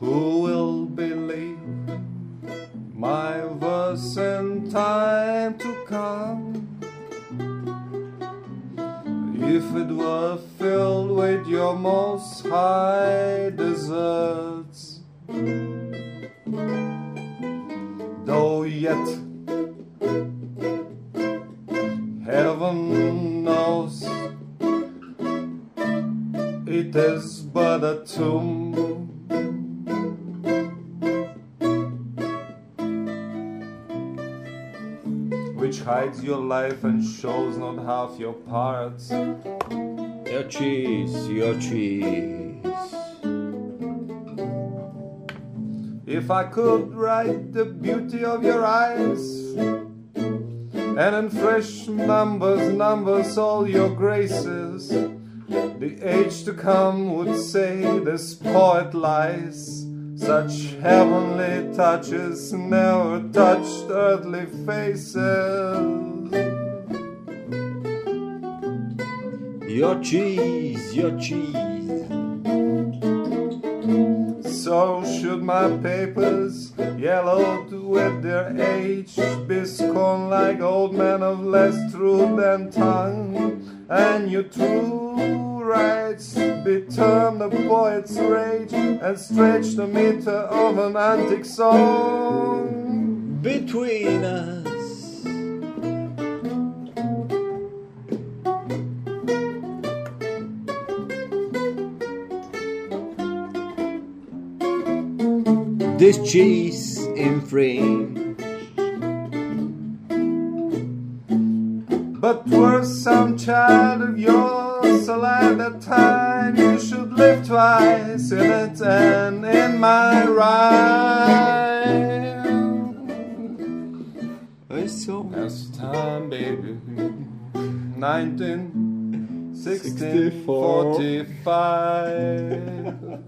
Who will believe my verse in time to come? If it were filled with your most high deserts, though yet heaven knows it is but a tomb. Which hides your life and shows not half your parts. Your cheese, your cheese. If I could write the beauty of your eyes, and in fresh numbers, numbers all your graces, the age to come would say this poet lies. Such heavenly touches never touched earthly faces. Your cheese, your cheese. So should my papers, yellowed with their age, be scorned like old men of less truth than tongue, and your true rights termed a poet's rage, and stretch the meter of an antique song. Between us. This cheese in frame. But were some child of yours alive that time, you should live twice in it and in my rhyme. It's so That's time, baby. 19, 16, 45.